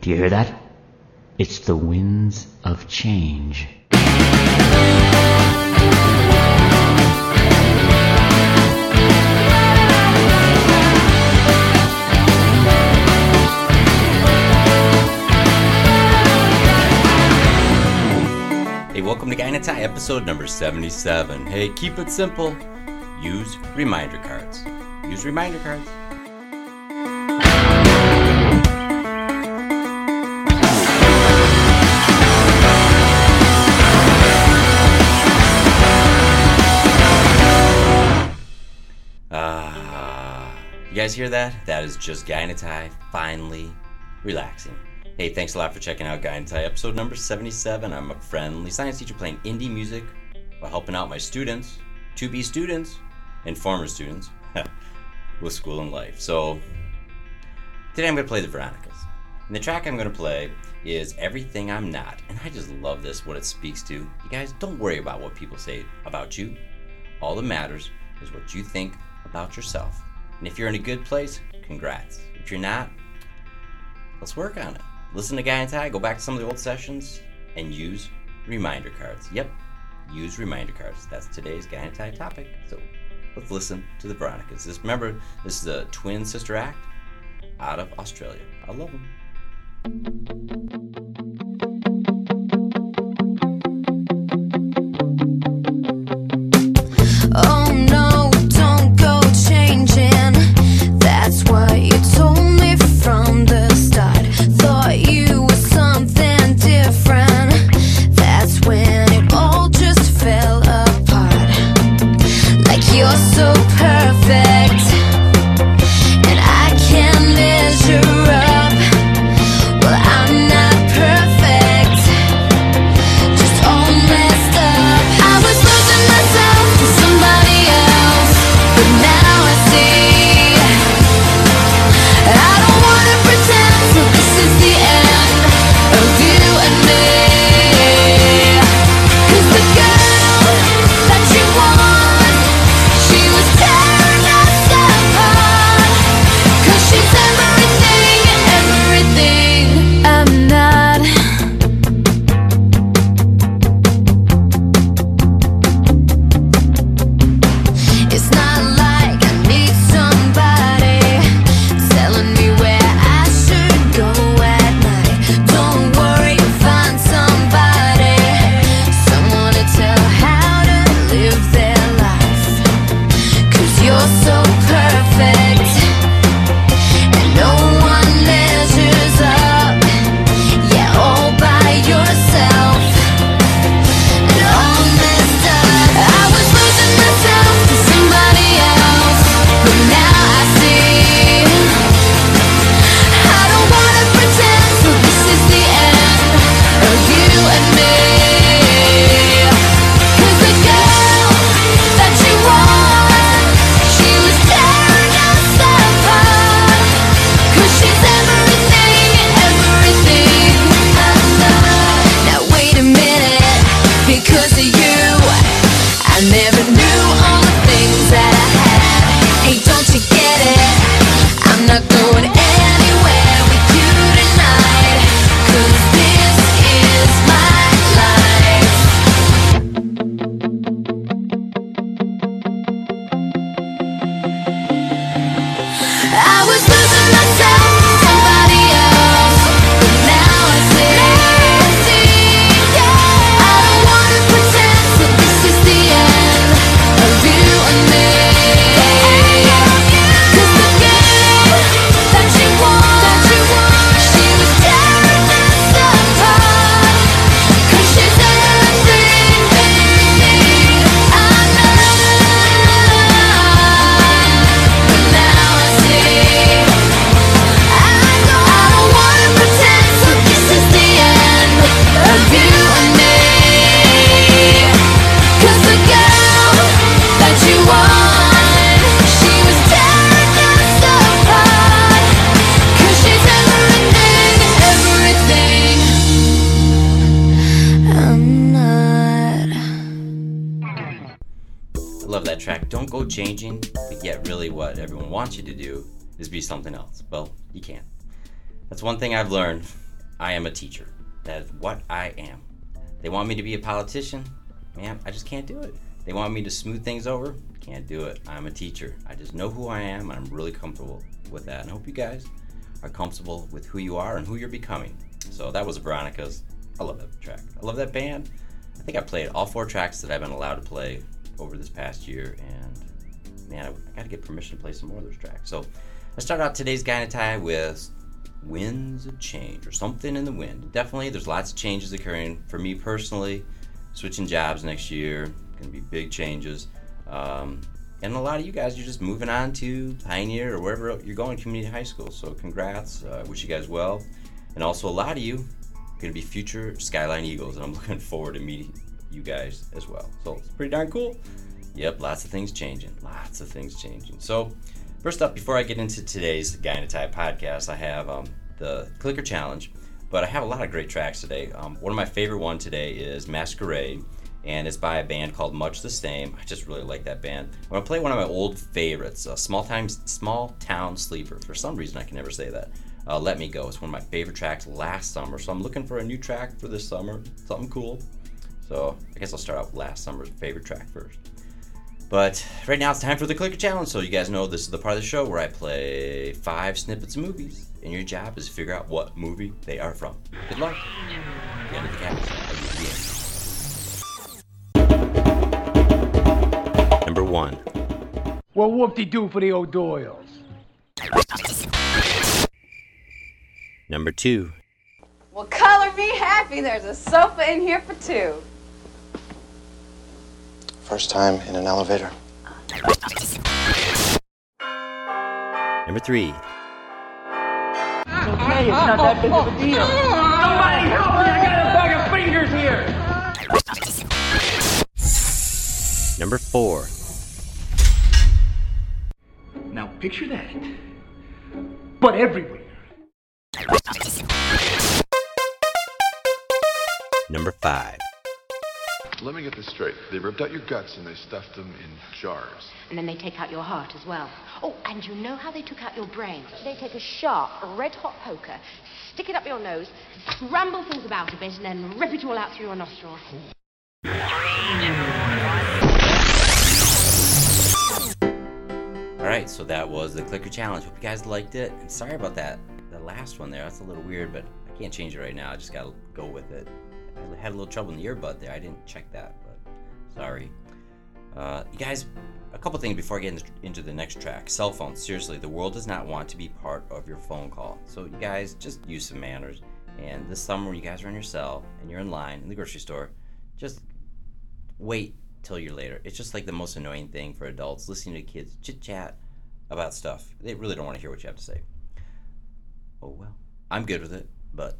Do you hear that? It's the winds of change. Hey, welcome to Guy in episode number 77. Hey, keep it simple. Use reminder cards. Use reminder cards. Guys hear that? That is just Guy in a Tie finally relaxing. Hey, thanks a lot for checking out Guy in a Tie, episode number 77. I'm a friendly science teacher playing indie music while helping out my students, to be students, and former students with school and life. So, today I'm going to play the Veronicas. And the track I'm going to play is Everything I'm Not. And I just love this, what it speaks to. You guys, don't worry about what people say about you. All that matters is what you think about yourself. And if you're in a good place, congrats. If you're not, let's work on it. Listen to Guy and Tie, go back to some of the old sessions, and use reminder cards. Yep, use reminder cards. That's today's Guy and Tie topic. So let's listen to the Veronicas. This, remember, this is a twin sister act out of Australia. I love them. Oh changing, but yet really what everyone wants you to do is be something else. Well, you can't. That's one thing I've learned I am a teacher. That is what I am. They want me to be a politician? Man, I just can't do it. They want me to smooth things over? Can't do it. I'm a teacher. I just know who I am and I'm really comfortable with that. And I hope you guys are comfortable with who you are and who you're becoming. So that was Veronica's. I love that track. I love that band. I think I played all four tracks that I've been allowed to play over this past year, and man, I, I got to get permission to play some more of those tracks. So let's start out today's Guy Tie with Winds of Change or something in the wind. Definitely, there's lots of changes occurring for me personally. Switching jobs next year, going to be big changes. Um, and a lot of you guys, you're just moving on to Pioneer or wherever you're going, community high school. So congrats. I uh, wish you guys well. And also, a lot of you going to be future Skyline Eagles, and I'm looking forward to meeting you guys as well. So it's pretty darn cool. Yep, lots of things changing. Lots of things changing. So, first up, before I get into today's Guy podcast, I have um, the Clicker Challenge, but I have a lot of great tracks today. Um, one of my favorite one today is Masquerade, and it's by a band called Much the Same. I just really like that band. I'm gonna play one of my old favorites, uh, Small Small Town Sleeper. For some reason, I can never say that. Uh, Let Me Go. It's one of my favorite tracks last summer, so I'm looking for a new track for this summer, something cool. So I guess I'll start out with last summer's favorite track first. But right now it's time for the clicker challenge. So you guys know this is the part of the show where I play five snippets of movies, and your job is to figure out what movie they are from. Good luck. The end of the cast. Number one. Well, whoop-de-doo for the O'Doyles. Number two. Well, color me happy. There's a sofa in here for two. First time in an elevator. Number three. Okay, it's not that big of a deal. Somebody help me! I got a bag of fingers here. Number four. Now picture that, but everywhere. Number five. Let me get this straight. They ripped out your guts and they stuffed them in jars. And then they take out your heart as well. Oh, and you know how they took out your brain? They take a sharp, red-hot poker, stick it up your nose, scramble things about a bit, and then rip it all out through your nostrils. All right, so that was the clicker challenge. Hope you guys liked it. And sorry about that, the last one there. That's a little weird, but I can't change it right now. I just gotta go with it. I had a little trouble in the earbud there. I didn't check that, but sorry. Uh, you guys, a couple things before I get into the next track. Cell phones. Seriously, the world does not want to be part of your phone call. So you guys just use some manners. And this summer, when you guys are on your cell and you're in line in the grocery store, just wait till you're later. It's just like the most annoying thing for adults listening to kids chit chat about stuff. They really don't want to hear what you have to say. Oh well. I'm good with it, but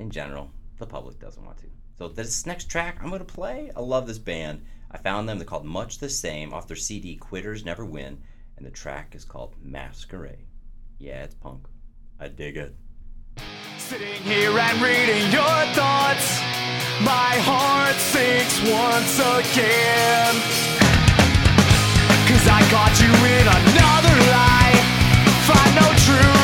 in general, the public doesn't want to. So this next track I'm gonna play, I love this band. I found them. They're called Much the Same off their CD Quitters Never Win, and the track is called Masquerade. Yeah, it's punk. I dig it. Sitting here and reading your thoughts, my heart sinks once again. Cause I got you in another life, find no truth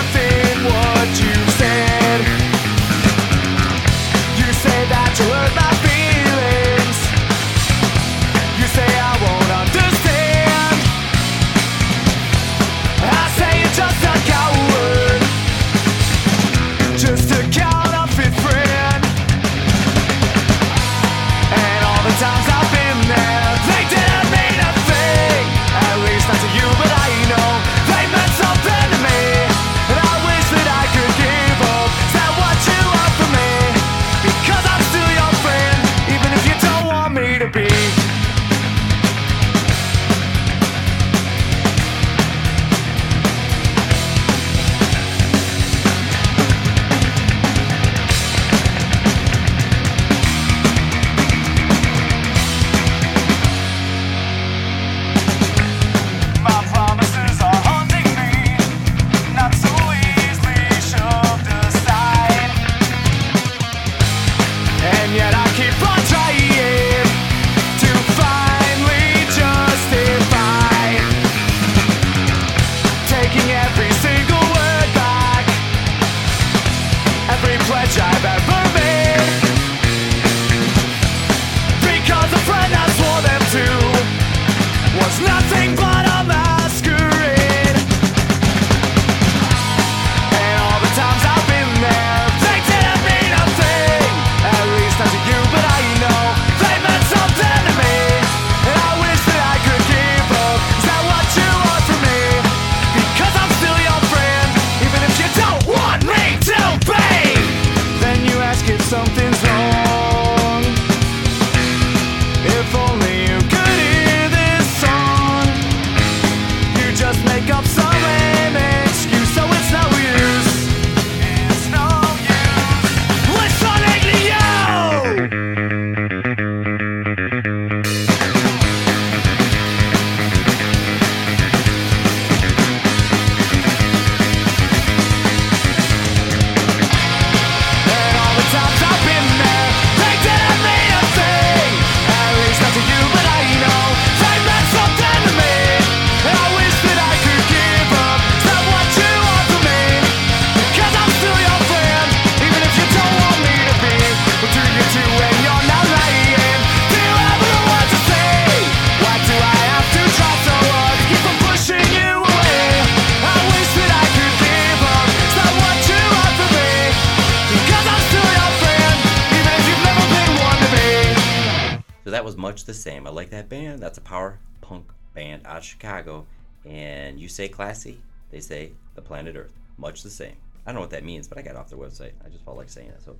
So that was much the same. I like that band. That's a power punk band out of Chicago. And you say classy, they say the planet Earth. Much the same. I don't know what that means, but I got off their website. I just felt like saying it. So,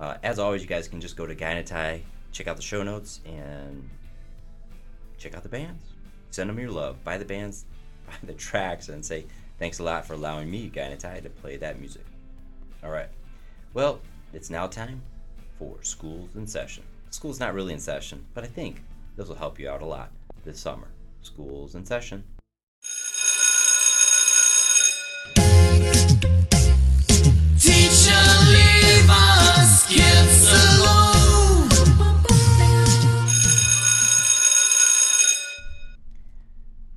uh, as always, you guys can just go to Tie, check out the show notes, and check out the bands. Send them your love. Buy the bands, buy the tracks, and say thanks a lot for allowing me, Tie, to play that music. All right. Well, it's now time for Schools in Session. School's not really in session, but I think this will help you out a lot this summer. School's in session. Teacher, leave us kids alone.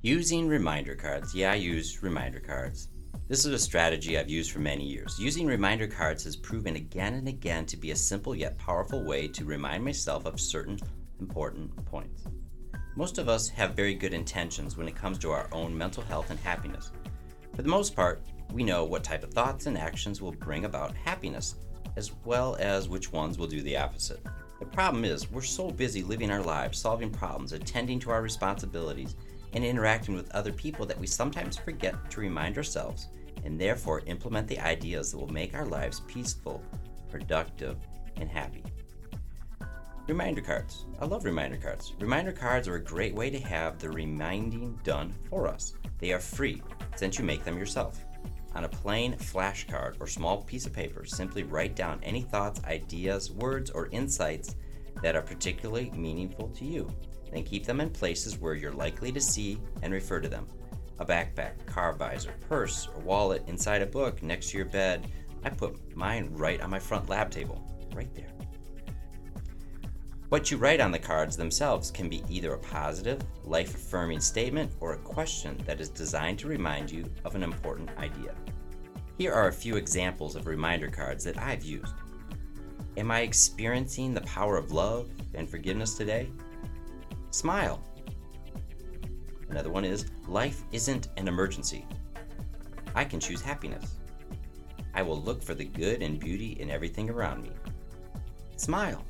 Using reminder cards. Yeah, I use reminder cards. This is a strategy I've used for many years. Using reminder cards has proven again and again to be a simple yet powerful way to remind myself of certain important points. Most of us have very good intentions when it comes to our own mental health and happiness. For the most part, we know what type of thoughts and actions will bring about happiness, as well as which ones will do the opposite. The problem is, we're so busy living our lives, solving problems, attending to our responsibilities, and interacting with other people that we sometimes forget to remind ourselves and therefore implement the ideas that will make our lives peaceful, productive, and happy. Reminder cards. I love reminder cards. Reminder cards are a great way to have the reminding done for us. They are free since you make them yourself. On a plain flashcard or small piece of paper, simply write down any thoughts, ideas, words, or insights that are particularly meaningful to you. Then keep them in places where you're likely to see and refer to them. A backpack, car visor, purse, or wallet, inside a book, next to your bed. I put mine right on my front lab table, right there. What you write on the cards themselves can be either a positive, life affirming statement or a question that is designed to remind you of an important idea. Here are a few examples of reminder cards that I've used. Am I experiencing the power of love and forgiveness today? Smile. Another one is Life isn't an emergency. I can choose happiness. I will look for the good and beauty in everything around me. Smile.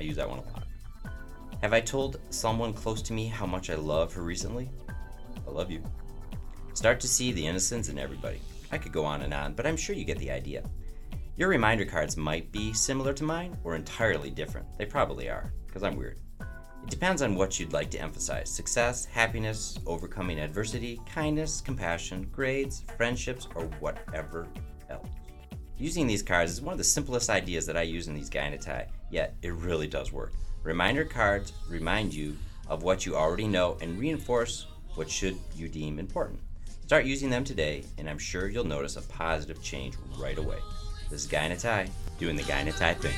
I use that one a lot. Have I told someone close to me how much I love her recently? I love you. Start to see the innocence in everybody. I could go on and on, but I'm sure you get the idea. Your reminder cards might be similar to mine or entirely different. They probably are, because I'm weird. It depends on what you'd like to emphasize success, happiness, overcoming adversity, kindness, compassion, grades, friendships, or whatever else. Using these cards is one of the simplest ideas that I use in these Guy yet it really does work. Reminder cards remind you of what you already know and reinforce what should you deem important. Start using them today, and I'm sure you'll notice a positive change right away. This is Guy doing the Guy thing.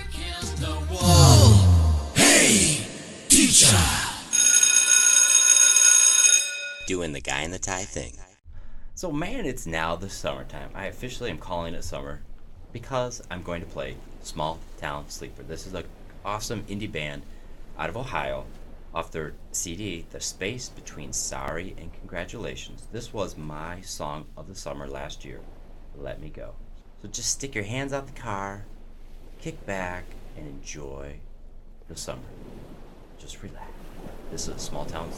Hey, Doing the Guy in the Tie thing. So, man, it's now the summertime. I officially am calling it summer. Because I'm going to play Small Town Sleeper. This is an awesome indie band out of Ohio off their CD, The Space Between Sorry and Congratulations. This was my song of the summer last year. Let Me Go. So just stick your hands out the car, kick back, and enjoy the summer. Just relax. This is a Small Town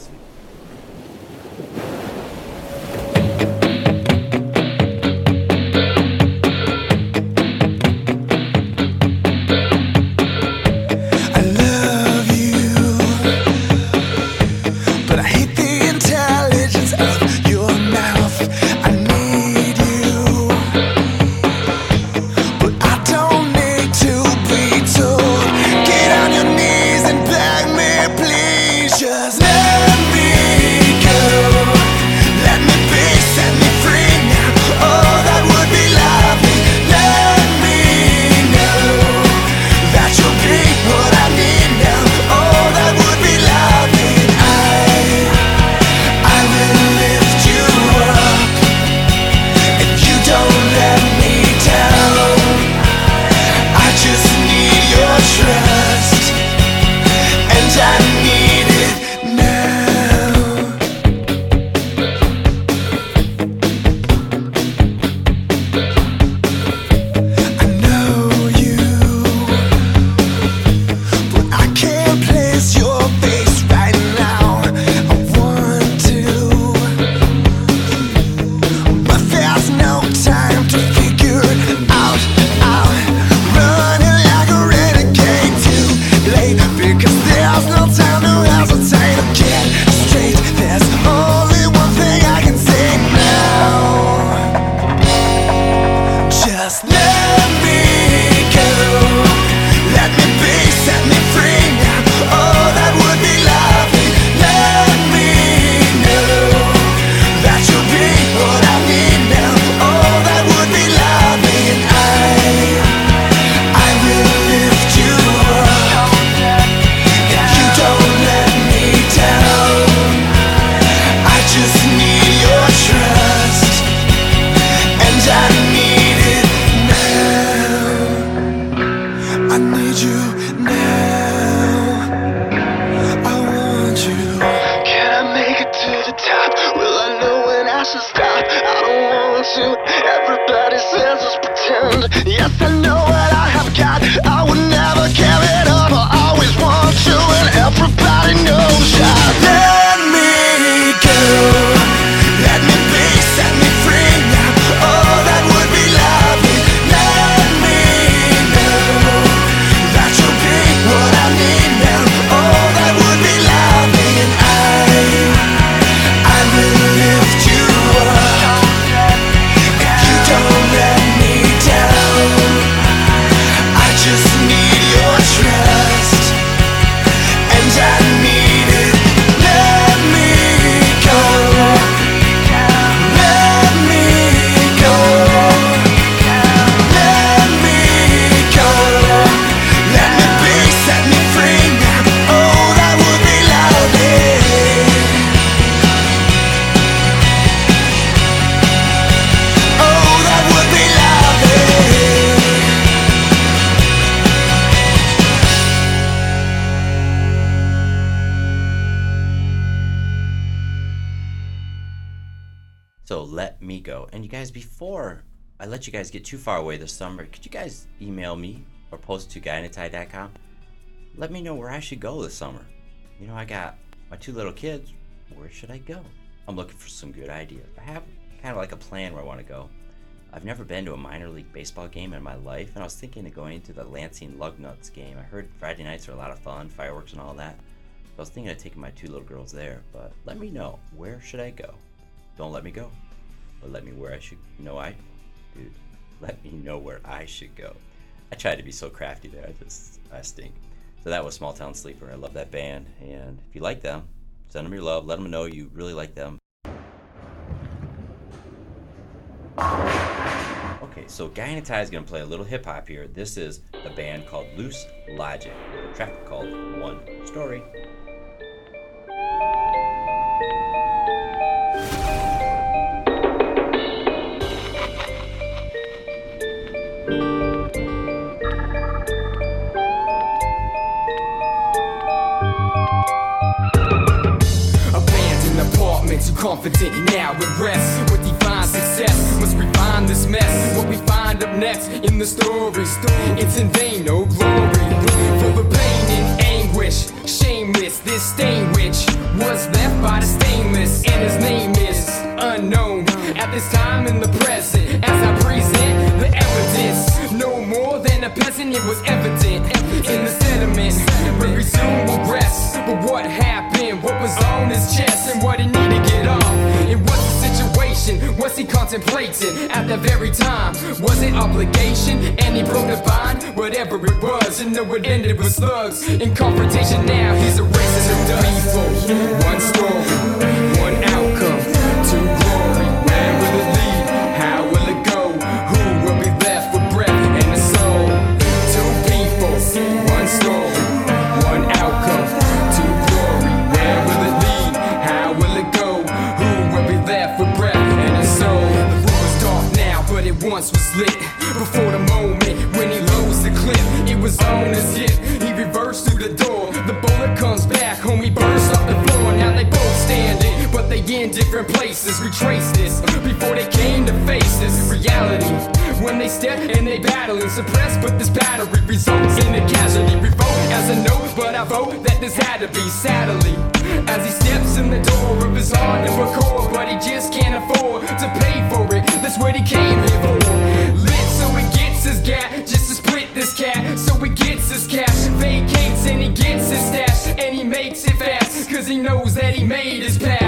there's no time to hesitate Me go. And you guys, before I let you guys get too far away this summer, could you guys email me or post to guyinatie.com? Let me know where I should go this summer. You know, I got my two little kids. Where should I go? I'm looking for some good ideas. I have kind of like a plan where I want to go. I've never been to a minor league baseball game in my life, and I was thinking of going to the Lansing Lugnuts game. I heard Friday nights are a lot of fun, fireworks and all that. So I was thinking of taking my two little girls there, but let me know where should I go. Don't let me go, but let me where I should. No, I, dude, let me know where I should go. I tried to be so crafty there. I just I stink. So that was Small Town Sleeper. I love that band, and if you like them, send them your love. Let them know you really like them. Okay, so Guy in a Tie is gonna play a little hip hop here. This is the band called Loose Logic, a track called One Story. Apartments, you confident now it rests with divine success. Must refine this mess. What we find up next in the story, it's in vain, no glory. For the pain and anguish, shameless, this stain which was left by the stainless, and his name is unknown. At this time in the present, as I present a peasant, it was evident in the sediment. We resume will rest, but what happened? What was on his chest, and what he needed to get off? It was the situation. Was he contemplating at that very time? Was it obligation? And he broke the bond, whatever it was, and know it ended with slugs. In confrontation now, he's a racist of dust. People, one story, one outcome, two step and they battle and suppress, but this battery results in a casualty. Revolt as a no, but I vote that this had to be sadly. As he steps in the door of his heart to record, but he just can't afford to pay for it. That's what he came here for. Lit so he gets his gap, just to split this cat. So he gets his cash, vacates and he gets his stash, and he makes it fast. Cause he knows that he made his past,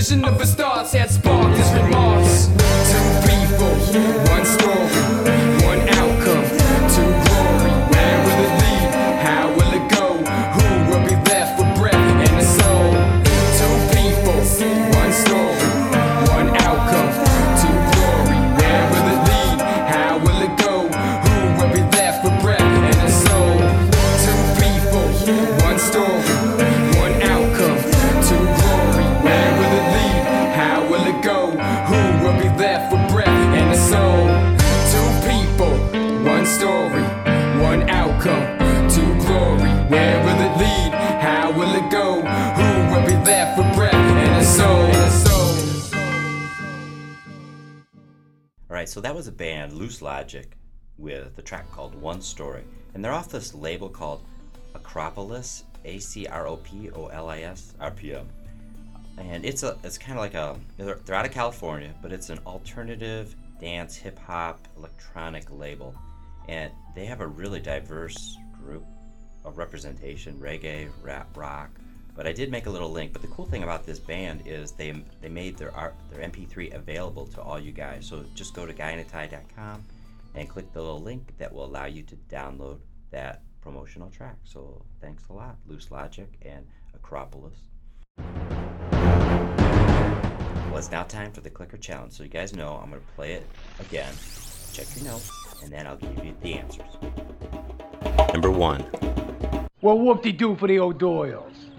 start. This collision of his thoughts had was a band, Loose Logic, with a track called One Story. And they're off this label called Acropolis, A C R O P O L I S, RPM. And it's a it's kind of like a they're, they're out of California, but it's an alternative dance, hip hop, electronic label. And they have a really diverse group of representation, reggae, rap, rock. But I did make a little link. But the cool thing about this band is they they made their art, their MP3 available to all you guys. So just go to guyinatie.com and click the little link that will allow you to download that promotional track. So thanks a lot, Loose Logic and Acropolis. Well, it's now time for the clicker challenge. So you guys know I'm going to play it again. Check your notes, and then I'll give you the answers. Number one. Well, whoop-de-doo for the O'Doyles.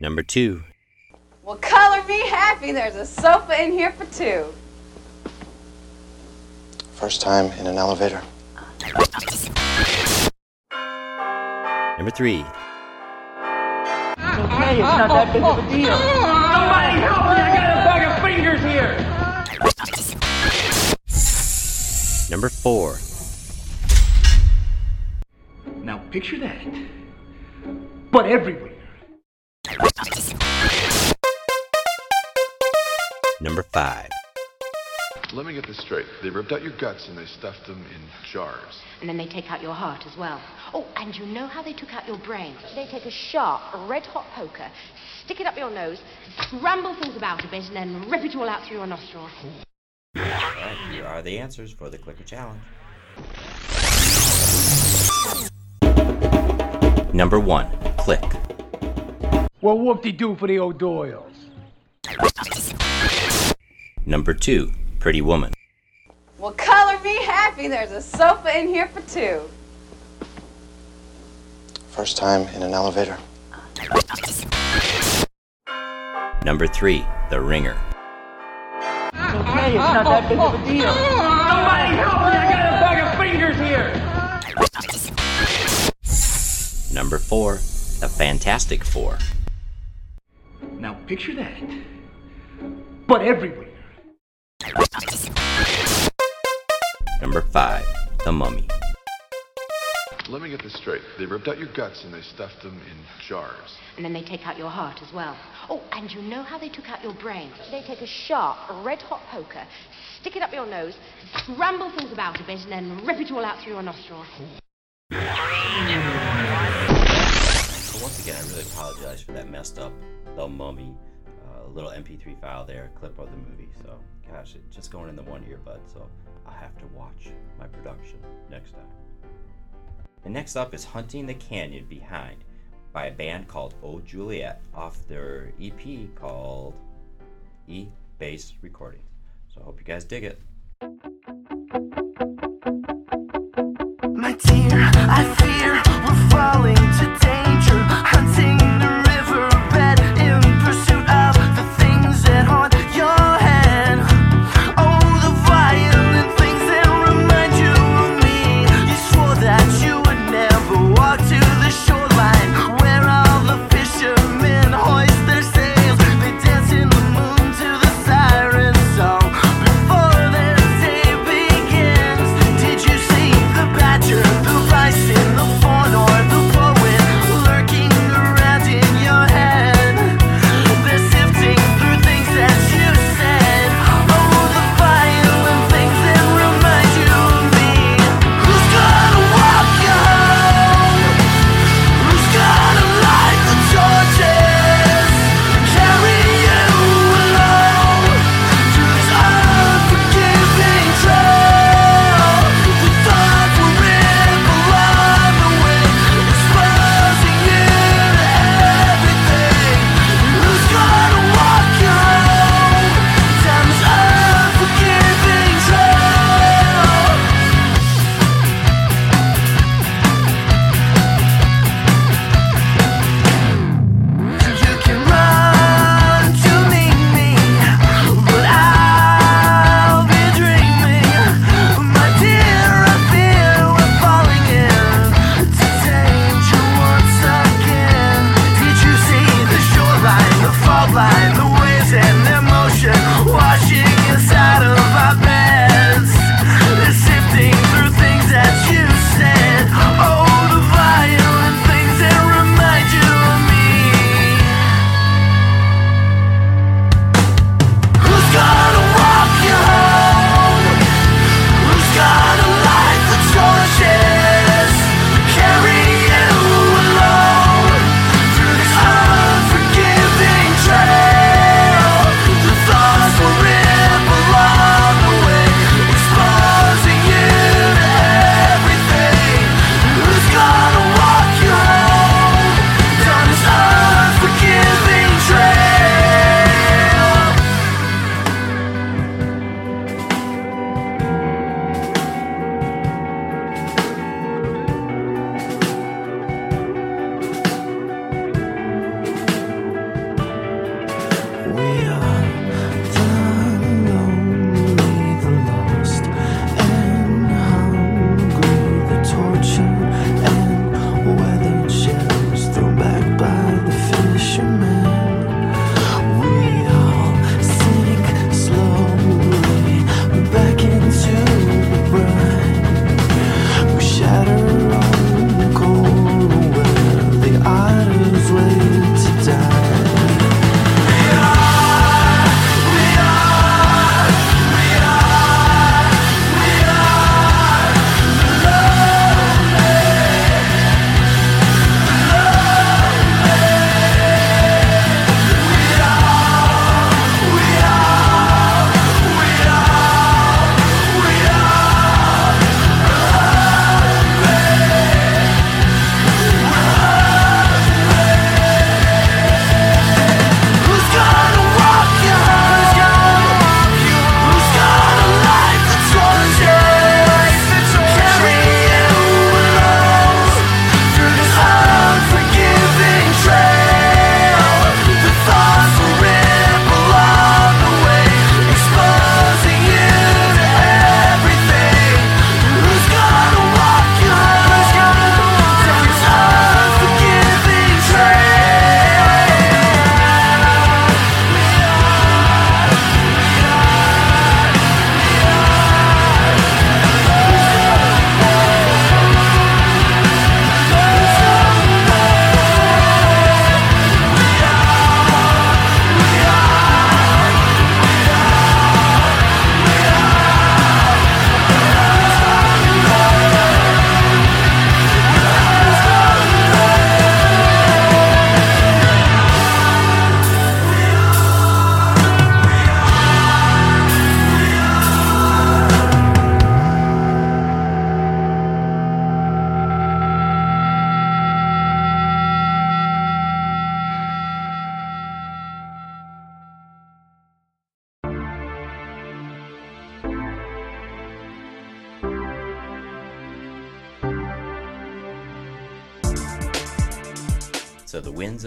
Number two. Well, color me happy. There's a sofa in here for two. First time in an elevator. Number three. Okay, it's not that big of a deal. Somebody help me! I got a bag of fingers here! Number four. Now picture that. But everywhere. Number five. Let me get this straight. They ripped out your guts and they stuffed them in jars. And then they take out your heart as well. Oh, and you know how they took out your brain? They take a sharp, red hot poker, stick it up your nose, scramble things about a bit, and then rip it all out through your nostrils. All right, here are the answers for the clicker challenge. Number one. Click. Well, whoop-de-doo for the old O'Doyles. Number two. Pretty woman. Well, color me happy. There's a sofa in here for two. First time in an elevator. Number three. The ringer. Hey, it's not that big of a deal. Somebody help me! Number four. The Fantastic Four. Now picture that, but everywhere. Number five. The Mummy. Let me get this straight. They ripped out your guts and they stuffed them in jars. And then they take out your heart as well. Oh, and you know how they took out your brain? They take a sharp, red hot poker, stick it up your nose, scramble things about a bit, and then rip it all out through your nostrils. So once again, I really apologize for that messed up The Mummy uh, little MP3 file there, clip of the movie. So, gosh, it just going in the one earbud. So I'll have to watch my production next time. And next up is Hunting the Canyon Behind by a band called Oh Juliet off their EP called E Bass Recordings. So I hope you guys dig it.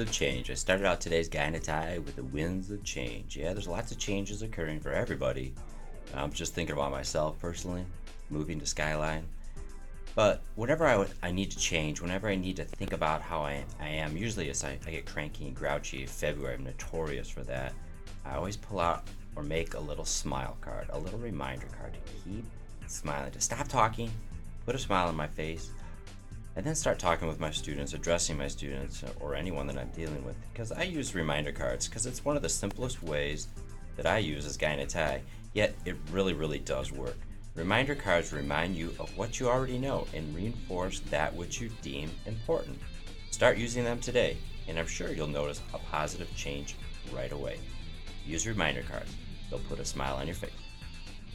Of change. I started out today's guy in a tie with the winds of change. Yeah, there's lots of changes occurring for everybody. I'm just thinking about myself personally, moving to Skyline. But whenever I, I need to change, whenever I need to think about how I, I am, usually as I, I get cranky and grouchy. in February, I'm notorious for that. I always pull out or make a little smile card, a little reminder card to keep smiling, to stop talking, put a smile on my face, and then start talking with my students, addressing my students or anyone that I'm dealing with. Because I use reminder cards because it's one of the simplest ways that I use as guy in a tie. Yet it really, really does work. Reminder cards remind you of what you already know and reinforce that which you deem important. Start using them today, and I'm sure you'll notice a positive change right away. Use reminder cards. They'll put a smile on your face.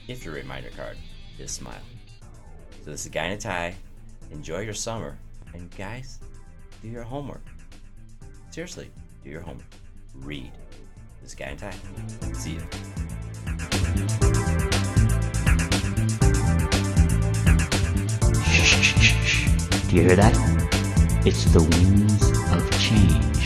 If your reminder card is smile. So this is Guy in a Tie. Enjoy your summer. And guys, do your homework. Seriously, do your homework. Read. This Guy in time. See you. Do you hear that? It's the winds of change.